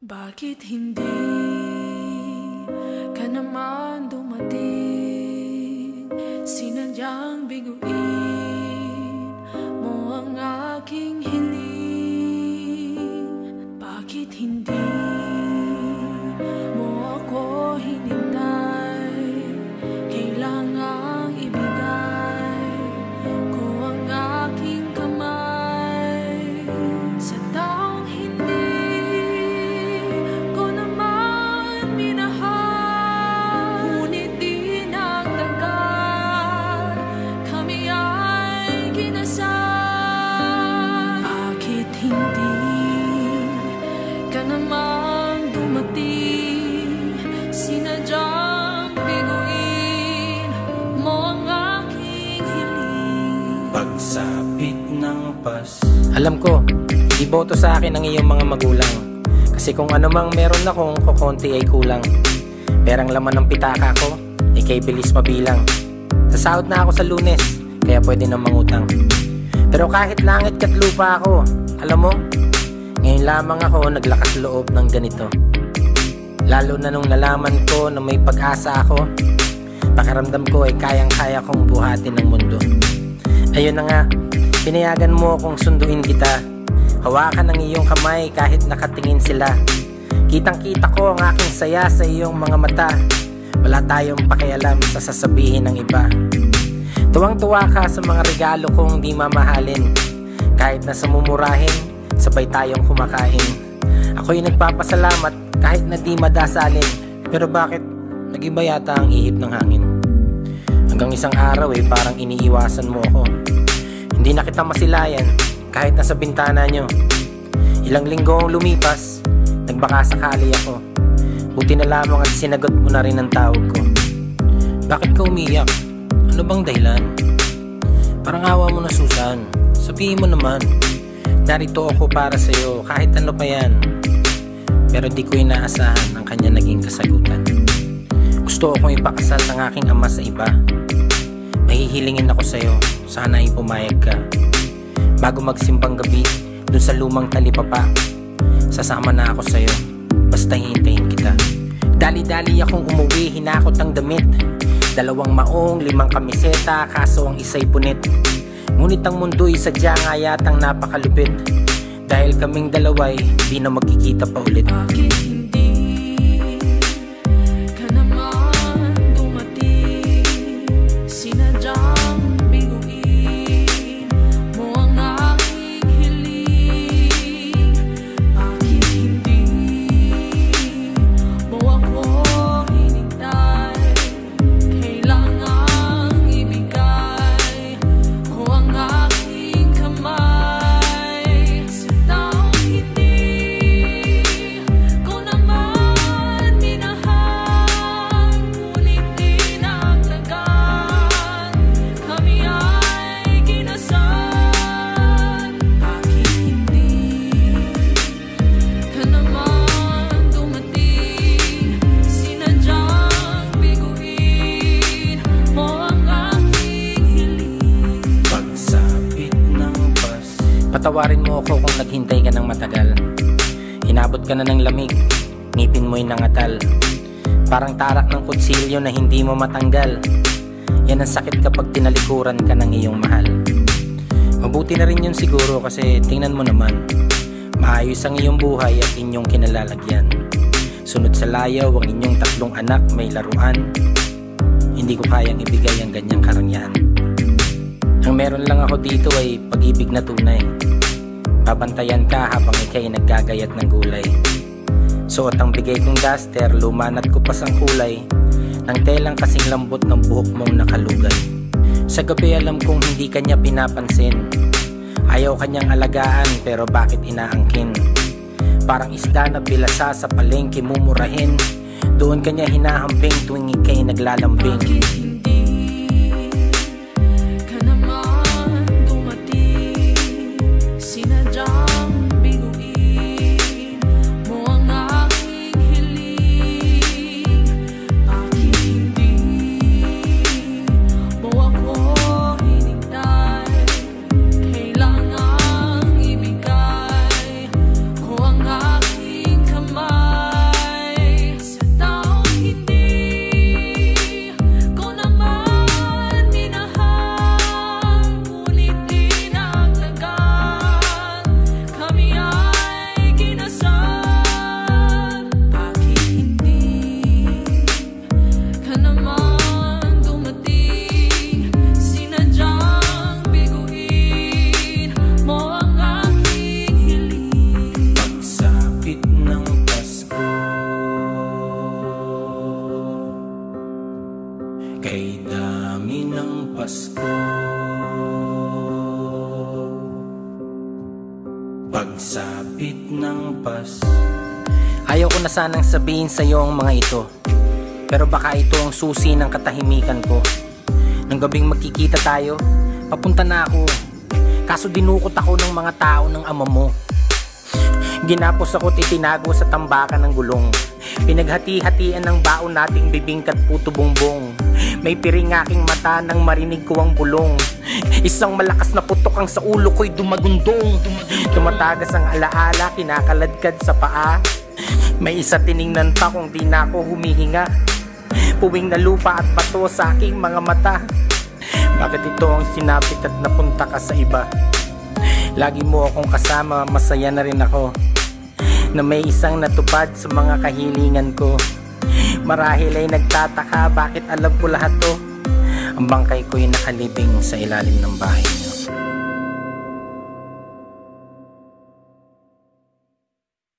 Bakit hindi ka naman dumating? Sinadyang biguin mo ang aking hiling Pagsapit ng pas Alam ko, iboto sa akin ang iyong mga magulang. Kasi kung ano mang meron akong kukonti ay kulang. Perang laman ng pitaka ko, ikay bilis mabilang. Sasahod na ako sa lunes, kaya pwede na mangutang. Pero kahit langit kat lupa ako, alam mo, ngayon lamang ako naglakas loob ng ganito. Lalo na nung nalaman ko na may pag-asa ako, pakiramdam ko ay kayang-kaya kong buhatin ng mundo. Ayun na nga, pinayagan mo akong sunduin kita. Hawakan ang iyong kamay kahit nakatingin sila. Kitang kita ko ang aking saya sa iyong mga mata. Wala tayong pakialam sa sasabihin ng iba. Tuwang-tuwa ka sa mga regalo kong di mamahalin. Kahit na sumumurahin, sabay tayong kumakain. Ako'y nagpapasalamat kahit na di madasalin. Pero bakit nag-iba yata ang ihip ng hangin? Hanggang isang araw eh parang iniiwasan mo ako. Hindi na kita masilayan kahit nasa bintana nyo. Ilang linggo ang lumipas, nagbaka sakali ako. Buti na lamang at sinagot mo na rin ang tawag ko. Bakit ka umiyak? Ano bang dahilan? Parang awa mo na Susan. Sabihin mo naman Narito ako para sa'yo kahit ano pa yan. Pero di ko inaasahan ang kanya naging kasagutan. Gusto akong ipakasal ng aking ama sa iba. Mahihilingin ako sa'yo, sana ay pumayag ka. Bago magsimbang gabi, dun sa lumang talipapa, sasama na ako sa'yo, basta hihintayin kita. Dali-dali akong umuwi, hinakot ang damit. Dalawang maong, limang kamiseta, kaso ang isa'y punit. Ngunit ang mundo'y sadya nga yatang napakalupit. Dahil kaming dalaway, di na magkikita pa ulit. Bakit Patawarin mo ako kung naghintay ka ng matagal. Inabot ka na ng lamig, ngipin mo'y nangatal. Parang tarak ng kutsilyo na hindi mo matanggal. Yan ang sakit kapag tinalikuran ka ng iyong mahal. Mabuti na rin yun siguro kasi tingnan mo naman. Maayos ang iyong buhay at inyong kinalalagyan. Sunod sa layaw ang inyong tatlong anak may laruan. Hindi ko kayang ibigay ang ganyang karangyaan ang meron lang ako dito ay pag-ibig na tunay. Babantayan ka habang ikay naggagayat ng gulay. Suot ang bigay kong duster, lumanat ko pa sang kulay. Nang telang kasing lambot ng buhok mong nakalugay. Sa gabi alam kong hindi kanya pinapansin. Ayaw kanyang alagaan pero bakit inaangkin? Parang isda na bilasa sa palengke mumurahin. Doon kanya hinahamping tuwing ikay naglalambing Pagsapit ng Pasko. Ayaw ko na sanang sabihin sa iyo ang mga ito Pero baka ito ang susi ng katahimikan ko. Nang gabing magkikita tayo, papunta na ako. Kaso dinukot ako ng mga tao ng ama mo. Ginapos ako at itinago sa tambakan ng gulong. Pinaghati-hatian ng baon nating bibingkat puto bongbong. May piring aking mata nang marinig ko ang bulong Isang malakas na putok ang sa ulo ko'y dumagundong. Tumatagas ang alaala, kinakaladkad sa paa. May isa tiningnan pa kung di na ako humihinga. Puwing na lupa at bato sa aking mga mata. Bakit ito ang sinapit at napunta ka sa iba? Lagi mo akong kasama, masaya na rin ako. Na may isang natupad sa mga kahilingan ko. Marahil ay nagtataka bakit alam ko lahat to Ang bangkay ko'y nakalibing sa ilalim ng bahay niyo